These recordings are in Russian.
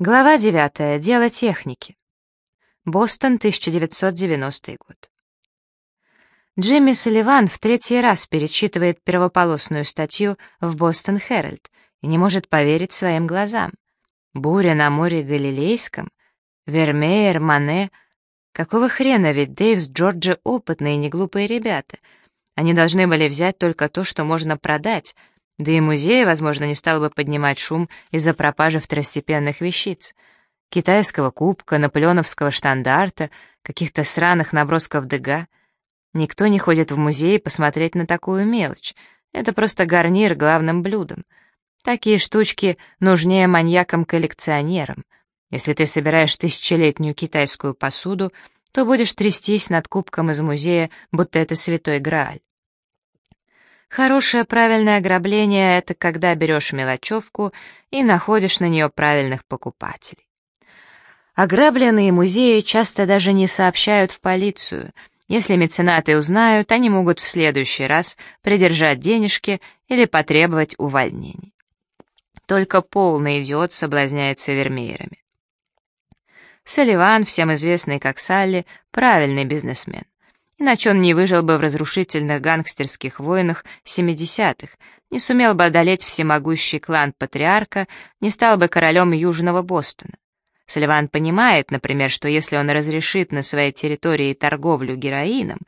Глава 9. Дело техники. Бостон, 1990 год. Джимми Салливан в третий раз перечитывает первополосную статью в «Бостон Herald и не может поверить своим глазам. Буря на море Галилейском? Вермеер, Мане? Какого хрена, ведь Дэйв с Джорджи опытные и неглупые ребята. Они должны были взять только то, что можно продать — да и музей, возможно, не стал бы поднимать шум из-за пропажи второстепенных вещиц. Китайского кубка, наполеоновского штандарта, каких-то сраных набросков Дега. Никто не ходит в музей посмотреть на такую мелочь. Это просто гарнир главным блюдом. Такие штучки нужнее маньякам-коллекционерам. Если ты собираешь тысячелетнюю китайскую посуду, то будешь трястись над кубком из музея, будто это святой Грааль. Хорошее правильное ограбление — это когда берешь мелочевку и находишь на нее правильных покупателей. Ограбленные музеи часто даже не сообщают в полицию. Если меценаты узнают, они могут в следующий раз придержать денежки или потребовать увольнений. Только полный идиот соблазняется вермеерами. Салливан, всем известный как Салли, правильный бизнесмен иначе он не выжил бы в разрушительных гангстерских войнах 70-х, не сумел бы одолеть всемогущий клан патриарка, не стал бы королем Южного Бостона. Салливан понимает, например, что если он разрешит на своей территории торговлю героином,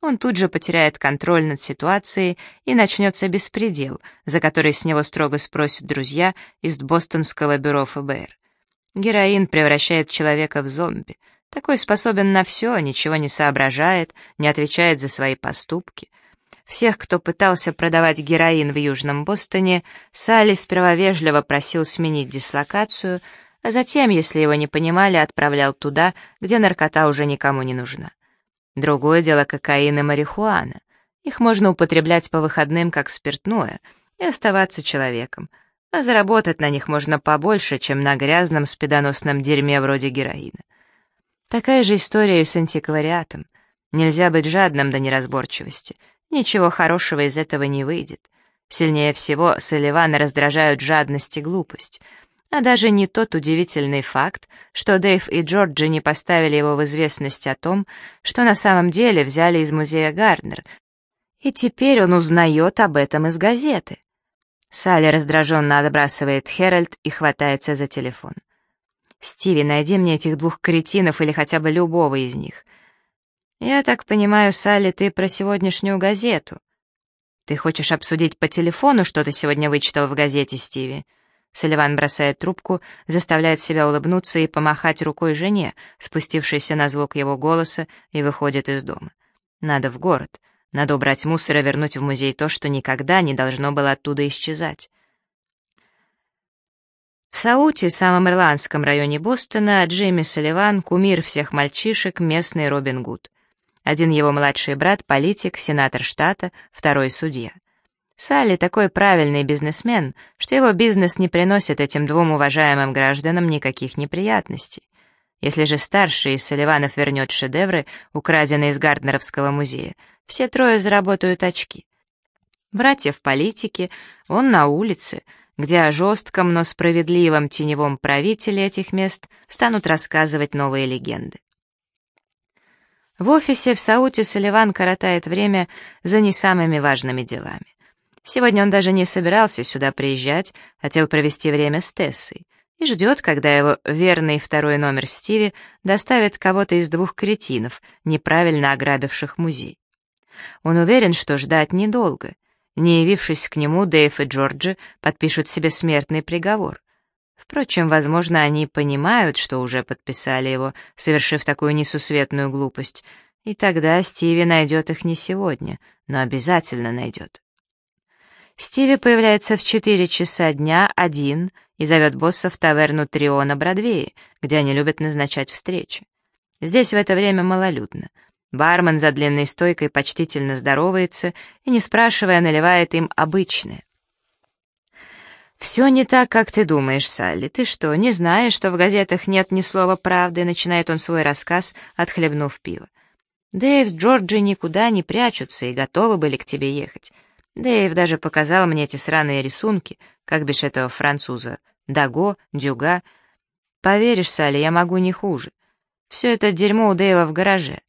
он тут же потеряет контроль над ситуацией и начнется беспредел, за который с него строго спросят друзья из бостонского бюро ФБР. Героин превращает человека в зомби — такой способен на все, ничего не соображает, не отвечает за свои поступки. Всех, кто пытался продавать героин в Южном Бостоне, Салли сперва вежливо просил сменить дислокацию, а затем, если его не понимали, отправлял туда, где наркота уже никому не нужна. Другое дело кокаин и марихуана. Их можно употреблять по выходным как спиртное и оставаться человеком, а заработать на них можно побольше, чем на грязном спидоносном дерьме вроде героина. Такая же история и с антиквариатом. Нельзя быть жадным до неразборчивости. Ничего хорошего из этого не выйдет. Сильнее всего Салливана раздражают жадность и глупость. А даже не тот удивительный факт, что Дэйв и Джорджи не поставили его в известность о том, что на самом деле взяли из музея Гарднер, и теперь он узнает об этом из газеты. Салли раздраженно отбрасывает Хэральд и хватается за телефон. «Стиви, найди мне этих двух кретинов или хотя бы любого из них». «Я так понимаю, Салли, ты про сегодняшнюю газету». «Ты хочешь обсудить по телефону, что ты сегодня вычитал в газете, Стиви?» Салливан бросает трубку, заставляет себя улыбнуться и помахать рукой жене, спустившейся на звук его голоса, и выходит из дома. «Надо в город. Надо убрать мусор и вернуть в музей то, что никогда не должно было оттуда исчезать». В Сауте, самом ирландском районе Бостона, Джейми Салливан — кумир всех мальчишек, местный Робин Гуд. Один его младший брат — политик, сенатор штата, второй — судья. Салли такой правильный бизнесмен, что его бизнес не приносит этим двум уважаемым гражданам никаких неприятностей. Если же старший из Салливанов вернет шедевры, украденные из Гарднеровского музея, все трое заработают очки. Братья в политике, он на улице — где о жестком, но справедливом теневом правителе этих мест станут рассказывать новые легенды. В офисе в Сауте Салливан коротает время за не самыми важными делами. Сегодня он даже не собирался сюда приезжать, хотел провести время с Тессой и ждет, когда его верный второй номер Стиви доставит кого-то из двух кретинов, неправильно ограбивших музей. Он уверен, что ждать недолго, не явившись к нему, Дэйв и Джорджи подпишут себе смертный приговор. Впрочем, возможно, они понимают, что уже подписали его, совершив такую несусветную глупость, и тогда Стиви найдет их не сегодня, но обязательно найдет. Стиви появляется в 4 часа дня один и зовет босса в таверну Трио на Бродвее, где они любят назначать встречи. Здесь в это время малолюдно — Бармен за длинной стойкой почтительно здоровается и, не спрашивая, наливает им обычное. «Все не так, как ты думаешь, Салли. Ты что, не знаешь, что в газетах нет ни слова правды?» Начинает он свой рассказ, отхлебнув пиво. «Дэйв с Джорджи никуда не прячутся и готовы были к тебе ехать. Дэйв даже показал мне эти сраные рисунки, как бишь этого француза, Даго, Дюга. Поверишь, Салли, я могу не хуже. Все это дерьмо у Дэйва в гараже.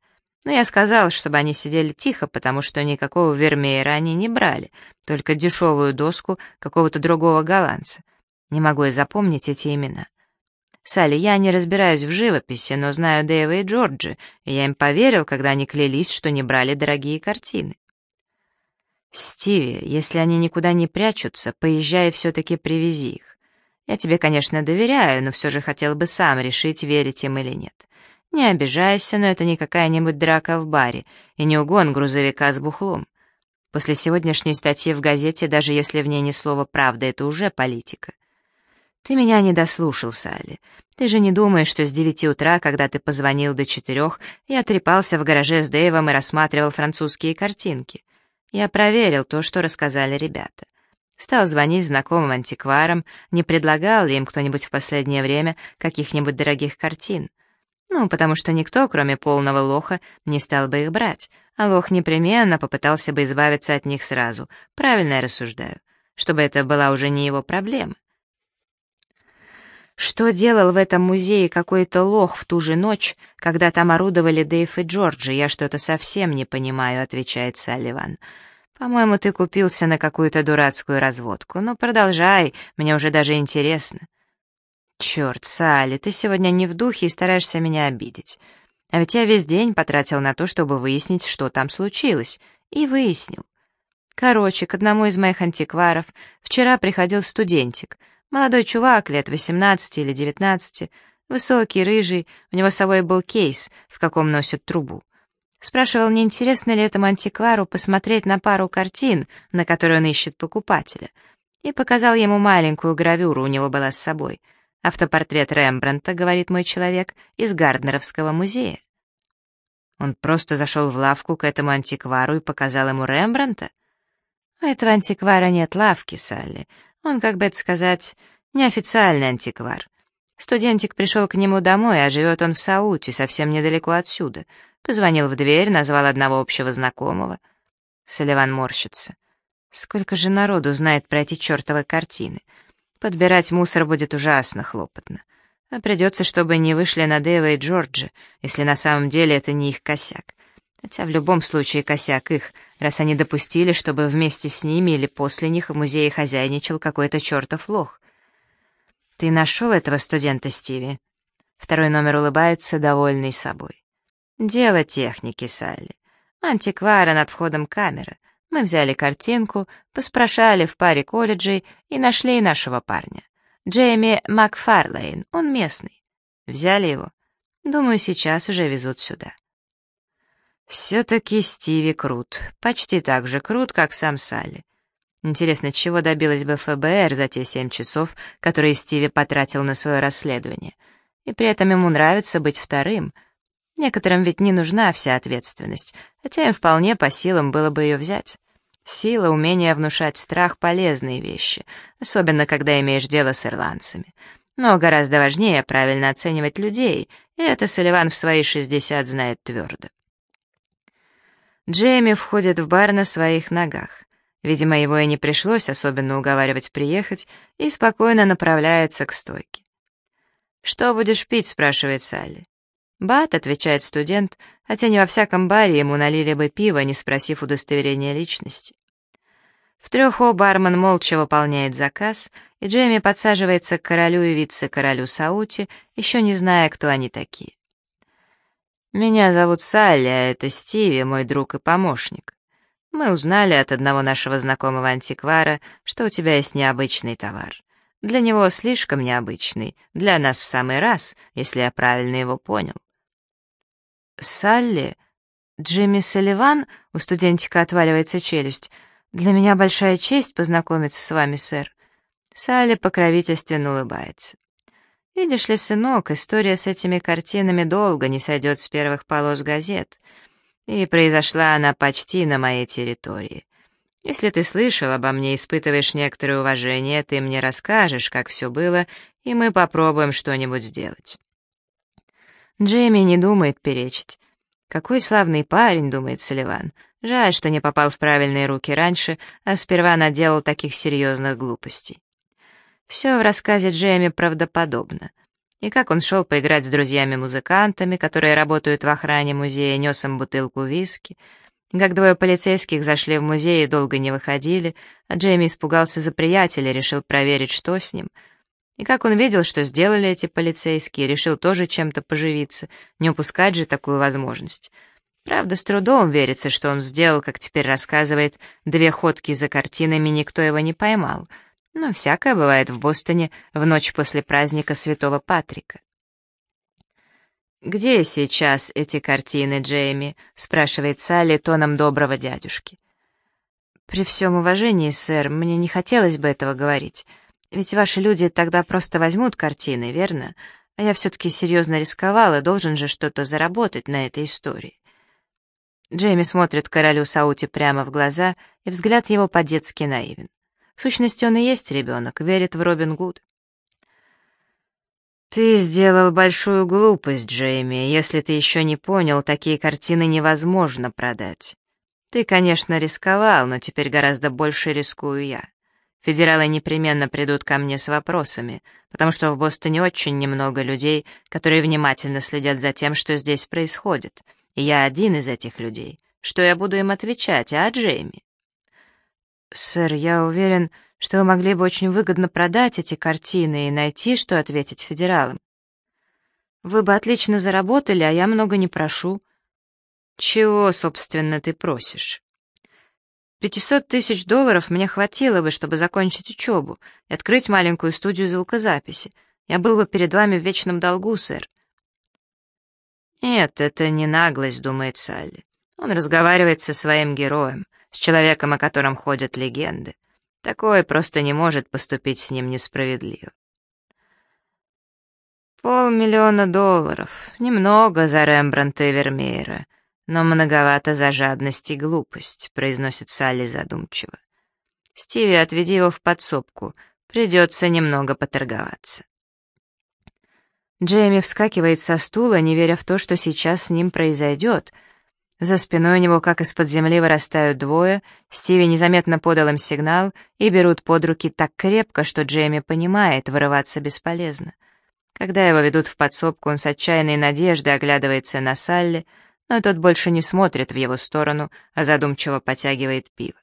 Но я сказал, чтобы они сидели тихо, потому что никакого вермеера они не брали, только дешевую доску какого-то другого голландца. Не могу я запомнить эти имена. Салли, я не разбираюсь в живописи, но знаю Дэйва и Джорджи, и я им поверил, когда они клялись, что не брали дорогие картины. Стиви, если они никуда не прячутся, поезжай и все-таки привези их. Я тебе, конечно, доверяю, но все же хотел бы сам решить, верить им или нет. Не обижайся, но это не какая-нибудь драка в баре и не угон грузовика с бухлом. После сегодняшней статьи в газете, даже если в ней ни слова правда, это уже политика. Ты меня не дослушал, Салли. Ты же не думаешь, что с девяти утра, когда ты позвонил до четырех, я трепался в гараже с Дэйвом и рассматривал французские картинки. Я проверил то, что рассказали ребята. Стал звонить знакомым антикварам, не предлагал ли им кто-нибудь в последнее время каких-нибудь дорогих картин. Ну, потому что никто, кроме полного лоха, не стал бы их брать, а лох непременно попытался бы избавиться от них сразу. Правильно я рассуждаю. Чтобы это была уже не его проблема. Что делал в этом музее какой-то лох в ту же ночь, когда там орудовали Дэйв и Джорджи, я что-то совсем не понимаю, отвечает Салливан. По-моему, ты купился на какую-то дурацкую разводку. Ну, продолжай, мне уже даже интересно. «Черт, Салли, ты сегодня не в духе и стараешься меня обидеть. А ведь я весь день потратил на то, чтобы выяснить, что там случилось. И выяснил. Короче, к одному из моих антикваров вчера приходил студентик, молодой чувак, лет 18 или 19, высокий, рыжий, у него с собой был кейс, в каком носят трубу. Спрашивал, не интересно ли этому антиквару посмотреть на пару картин, на которые он ищет покупателя, и показал ему маленькую гравюру, у него была с собой — Автопортрет Рембрандта, говорит мой человек, из Гарднеровского музея. Он просто зашел в лавку к этому антиквару и показал ему Рембрандта? У этого антиквара нет лавки, Салли. Он, как бы это сказать, неофициальный антиквар. Студентик пришел к нему домой, а живет он в Сауте, совсем недалеко отсюда. Позвонил в дверь, назвал одного общего знакомого. Салливан морщится. Сколько же народу знает про эти чертовы картины? Подбирать мусор будет ужасно хлопотно. А придется, чтобы не вышли на Дэйва и Джорджа, если на самом деле это не их косяк. Хотя в любом случае косяк их, раз они допустили, чтобы вместе с ними или после них в музее хозяйничал какой-то чертов лох. «Ты нашел этого студента, Стиви?» Второй номер улыбается, довольный собой. «Дело техники, Салли. Антиквара над входом камера. Мы взяли картинку, поспрашали в паре колледжей и нашли нашего парня. Джейми Макфарлейн, он местный. Взяли его. Думаю, сейчас уже везут сюда. Все-таки Стиви крут. Почти так же крут, как сам Салли. Интересно, чего добилась бы ФБР за те семь часов, которые Стиви потратил на свое расследование. И при этом ему нравится быть вторым. Некоторым ведь не нужна вся ответственность, хотя им вполне по силам было бы ее взять. Сила, умение внушать страх — полезные вещи, особенно когда имеешь дело с ирландцами. Но гораздо важнее правильно оценивать людей, и это Соливан в свои 60 знает твердо. Джейми входит в бар на своих ногах. Видимо, его и не пришлось особенно уговаривать приехать, и спокойно направляется к стойке. «Что будешь пить?» — спрашивает Салли. «Бат», — отвечает студент, хотя не во всяком баре ему налили бы пиво, не спросив удостоверения личности. В трех О бармен молча выполняет заказ, и Джейми подсаживается к королю и вице-королю Саути, еще не зная, кто они такие. «Меня зовут Салли, а это Стиви, мой друг и помощник. Мы узнали от одного нашего знакомого антиквара, что у тебя есть необычный товар. Для него слишком необычный, для нас в самый раз, если я правильно его понял. Салли? Джимми Салливан? У студентика отваливается челюсть. Для меня большая честь познакомиться с вами, сэр. Салли покровительственно улыбается. Видишь ли, сынок, история с этими картинами долго не сойдет с первых полос газет. И произошла она почти на моей территории. Если ты слышал обо мне, испытываешь некоторое уважение, ты мне расскажешь, как все было, и мы попробуем что-нибудь сделать. Джейми не думает перечить. «Какой славный парень», — думает Салливан. «Жаль, что не попал в правильные руки раньше, а сперва наделал таких серьезных глупостей». Все в рассказе Джейми правдоподобно. и как он шел поиграть с друзьями-музыкантами, которые работают в охране музея, нес им бутылку виски, как двое полицейских зашли в музей и долго не выходили, а Джейми испугался за приятеля, решил проверить, что с ним — и как он видел, что сделали эти полицейские, решил тоже чем-то поживиться, не упускать же такую возможность. Правда, с трудом верится, что он сделал, как теперь рассказывает, две ходки за картинами, никто его не поймал. Но всякое бывает в Бостоне в ночь после праздника Святого Патрика. «Где сейчас эти картины, Джейми?» — спрашивает Салли тоном доброго дядюшки. «При всем уважении, сэр, мне не хотелось бы этого говорить». Ведь ваши люди тогда просто возьмут картины, верно? А я все-таки серьезно рисковала, должен же что-то заработать на этой истории. Джейми смотрит королю Саути прямо в глаза, и взгляд его по-детски наивен. В сущности, он и есть ребенок, верит в Робин Гуд. «Ты сделал большую глупость, Джейми. Если ты еще не понял, такие картины невозможно продать. Ты, конечно, рисковал, но теперь гораздо больше рискую я. Федералы непременно придут ко мне с вопросами, потому что в Бостоне очень немного людей, которые внимательно следят за тем, что здесь происходит. И я один из этих людей. Что я буду им отвечать, а, Джейми? «Сэр, я уверен, что вы могли бы очень выгодно продать эти картины и найти, что ответить федералам. Вы бы отлично заработали, а я много не прошу». «Чего, собственно, ты просишь?» Пятисот тысяч долларов мне хватило бы, чтобы закончить учебу и открыть маленькую студию звукозаписи. Я был бы перед вами в вечном долгу, сэр. Нет, это не наглость, думает Салли. Он разговаривает со своим героем, с человеком, о котором ходят легенды. Такое просто не может поступить с ним несправедливо. Полмиллиона долларов. Немного за Рембрандта и Вермеера. «Но многовато за жадность и глупость», — произносит Салли задумчиво. «Стиви, отведи его в подсобку. Придется немного поторговаться». Джейми вскакивает со стула, не веря в то, что сейчас с ним произойдет. За спиной у него, как из-под земли, вырастают двое, Стиви незаметно подал им сигнал и берут под руки так крепко, что Джейми понимает, вырываться бесполезно. Когда его ведут в подсобку, он с отчаянной надеждой оглядывается на Салли — но тот больше не смотрит в его сторону, а задумчиво потягивает пиво.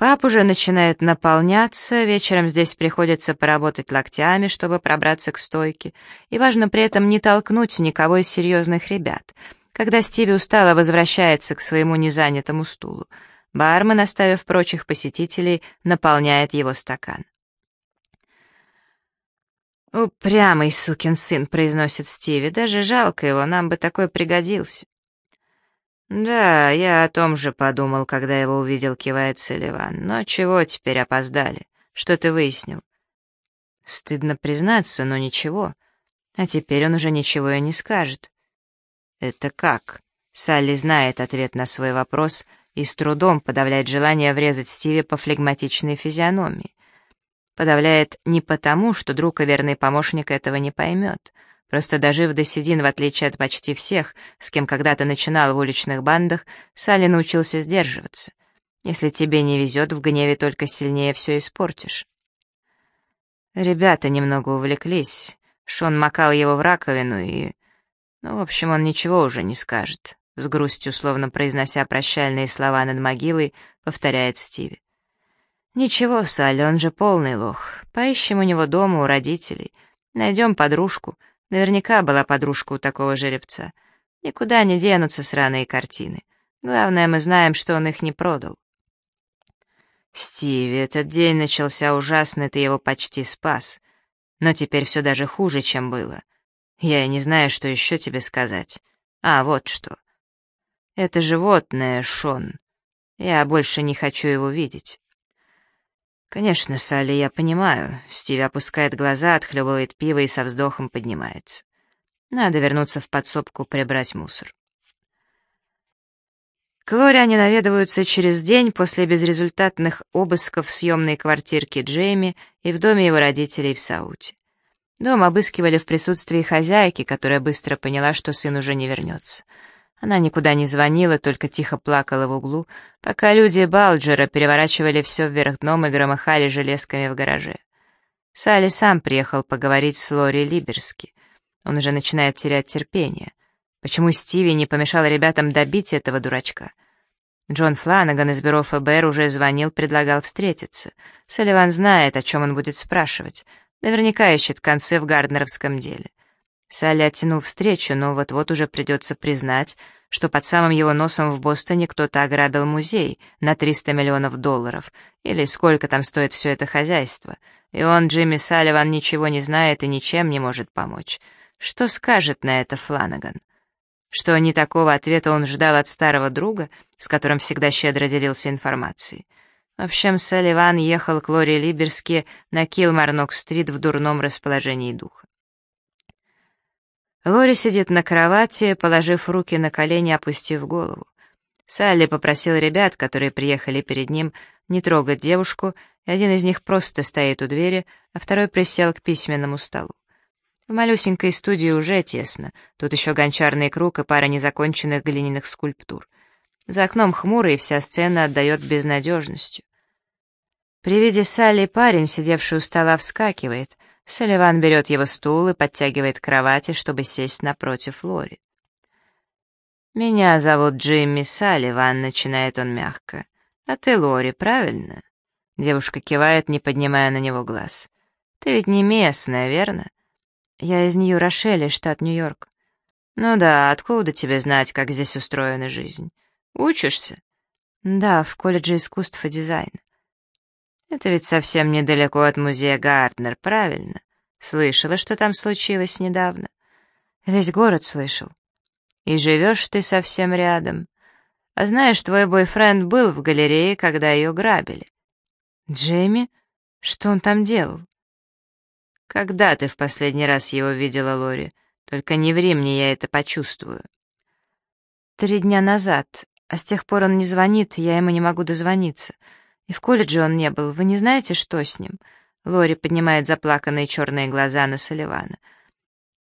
Пап уже начинает наполняться, вечером здесь приходится поработать локтями, чтобы пробраться к стойке, и важно при этом не толкнуть никого из серьезных ребят. Когда Стиви устало возвращается к своему незанятому стулу, бармен, оставив прочих посетителей, наполняет его стакан. «Упрямый сукин сын», — произносит Стиви, — «даже жалко его, нам бы такой пригодился». «Да, я о том же подумал, когда его увидел», — кивает Селиван. «Но чего теперь опоздали? Что ты выяснил?» «Стыдно признаться, но ничего. А теперь он уже ничего и не скажет». «Это как?» Салли знает ответ на свой вопрос и с трудом подавляет желание врезать Стиви по флегматичной физиономии. Подавляет не потому, что друг и верный помощник этого не поймет. Просто дожив до седин, в отличие от почти всех, с кем когда-то начинал в уличных бандах, Салли научился сдерживаться. Если тебе не везет, в гневе только сильнее все испортишь. Ребята немного увлеклись. Шон макал его в раковину и... Ну, в общем, он ничего уже не скажет. С грустью, словно произнося прощальные слова над могилой, повторяет Стиви. «Ничего, Салли, он же полный лох. Поищем у него дома, у родителей. Найдем подружку. Наверняка была подружка у такого жеребца. Никуда не денутся сраные картины. Главное, мы знаем, что он их не продал». «Стиви, этот день начался ужасный, ты его почти спас. Но теперь все даже хуже, чем было. Я и не знаю, что еще тебе сказать. А, вот что. Это животное, Шон. Я больше не хочу его видеть». «Конечно, Салли, я понимаю». Стиви опускает глаза, отхлебывает пиво и со вздохом поднимается. Надо вернуться в подсобку, прибрать мусор. К Лоре они наведываются через день после безрезультатных обысков в съемной квартирке Джейми и в доме его родителей в Сауте. Дом обыскивали в присутствии хозяйки, которая быстро поняла, что сын уже не вернется. Она никуда не звонила, только тихо плакала в углу, пока люди Балджера переворачивали все вверх дном и громыхали железками в гараже. Салли сам приехал поговорить с Лори Либерски. Он уже начинает терять терпение. Почему Стиви не помешал ребятам добить этого дурачка? Джон Фланаган из бюро ФБР уже звонил, предлагал встретиться. Салливан знает, о чем он будет спрашивать. Наверняка ищет концы в гарднеровском деле. Салли оттянул встречу, но вот-вот уже придется признать, что под самым его носом в Бостоне кто-то ограбил музей на 300 миллионов долларов, или сколько там стоит все это хозяйство, и он, Джимми Салливан, ничего не знает и ничем не может помочь. Что скажет на это Фланаган? Что не такого ответа он ждал от старого друга, с которым всегда щедро делился информацией. В общем, Салливан ехал к Лори Либерски на Килмарнок-стрит в дурном расположении духа. Лори сидит на кровати, положив руки на колени, опустив голову. Салли попросил ребят, которые приехали перед ним, не трогать девушку, и один из них просто стоит у двери, а второй присел к письменному столу. В малюсенькой студии уже тесно, тут еще гончарный круг и пара незаконченных глиняных скульптур. За окном хмуро, и вся сцена отдает безнадежностью. При виде Салли парень, сидевший у стола, вскакивает. Салливан берет его стул и подтягивает к кровати, чтобы сесть напротив Лори. «Меня зовут Джимми Салливан», — начинает он мягко. «А ты Лори, правильно?» Девушка кивает, не поднимая на него глаз. «Ты ведь не местная, верно?» «Я из Нью-Рошеля, штат Нью-Йорк». «Ну да, откуда тебе знать, как здесь устроена жизнь? Учишься?» «Да, в колледже искусств и дизайна». «Это ведь совсем недалеко от музея Гарднер, правильно? Слышала, что там случилось недавно?» «Весь город слышал». «И живешь ты совсем рядом. А знаешь, твой бойфренд был в галерее, когда ее грабили». «Джейми? Что он там делал?» «Когда ты в последний раз его видела, Лори? Только не ври мне, я это почувствую». «Три дня назад, а с тех пор он не звонит, я ему не могу дозвониться. И в колледже он не был, вы не знаете, что с ним?» Лори поднимает заплаканные черные глаза на Соливана.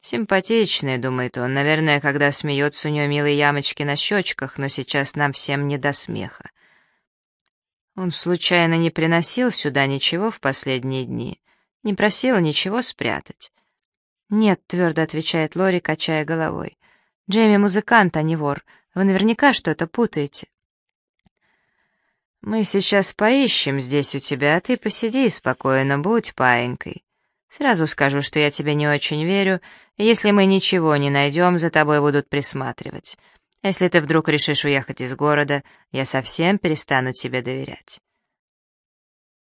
«Симпатичный», — думает он, — «наверное, когда смеется, у нее милые ямочки на щечках, но сейчас нам всем не до смеха». Он случайно не приносил сюда ничего в последние дни? Не просила ничего спрятать. «Нет», — твердо отвечает Лори, качая головой. «Джейми музыкант, а не вор. Вы наверняка что-то путаете». «Мы сейчас поищем здесь у тебя, а ты посиди спокойно, будь паенькой. Сразу скажу, что я тебе не очень верю, и если мы ничего не найдем, за тобой будут присматривать. Если ты вдруг решишь уехать из города, я совсем перестану тебе доверять».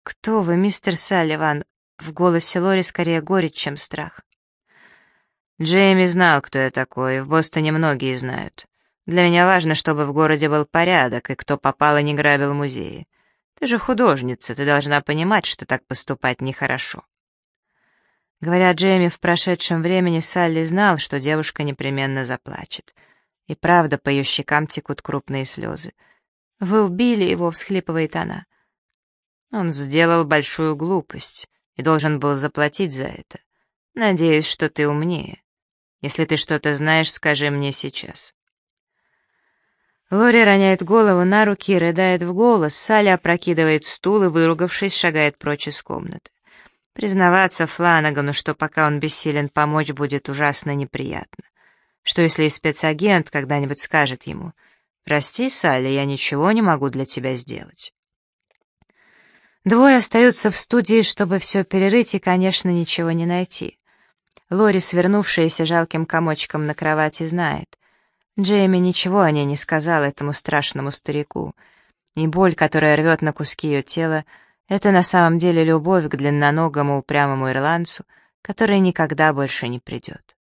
«Кто вы, мистер Салливан?» В голосе Лори скорее горечь, чем страх. Джейми знал, кто я такой, в Бостоне многие знают. Для меня важно, чтобы в городе был порядок, и кто попал и не грабил музеи. Ты же художница, ты должна понимать, что так поступать нехорошо. Говоря Джейми в прошедшем времени, Салли знал, что девушка непременно заплачет. И правда, по ее щекам текут крупные слезы. «Вы убили его», — всхлипывает она. Он сделал большую глупость и должен был заплатить за это. Надеюсь, что ты умнее. Если ты что-то знаешь, скажи мне сейчас». Лори роняет голову на руки рыдает в голос, Салли опрокидывает стул и, выругавшись, шагает прочь из комнаты. Признаваться Фланагану, что пока он бессилен помочь, будет ужасно неприятно. Что если и спецагент когда-нибудь скажет ему «Прости, Салли, я ничего не могу для тебя сделать». Двое остаются в студии, чтобы все перерыть и, конечно, ничего не найти. Лори, свернувшаяся жалким комочком на кровати, знает. Джейми ничего о ней не сказал этому страшному старику. И боль, которая рвет на куски ее тела, это на самом деле любовь к длинноногому упрямому ирландцу, который никогда больше не придет.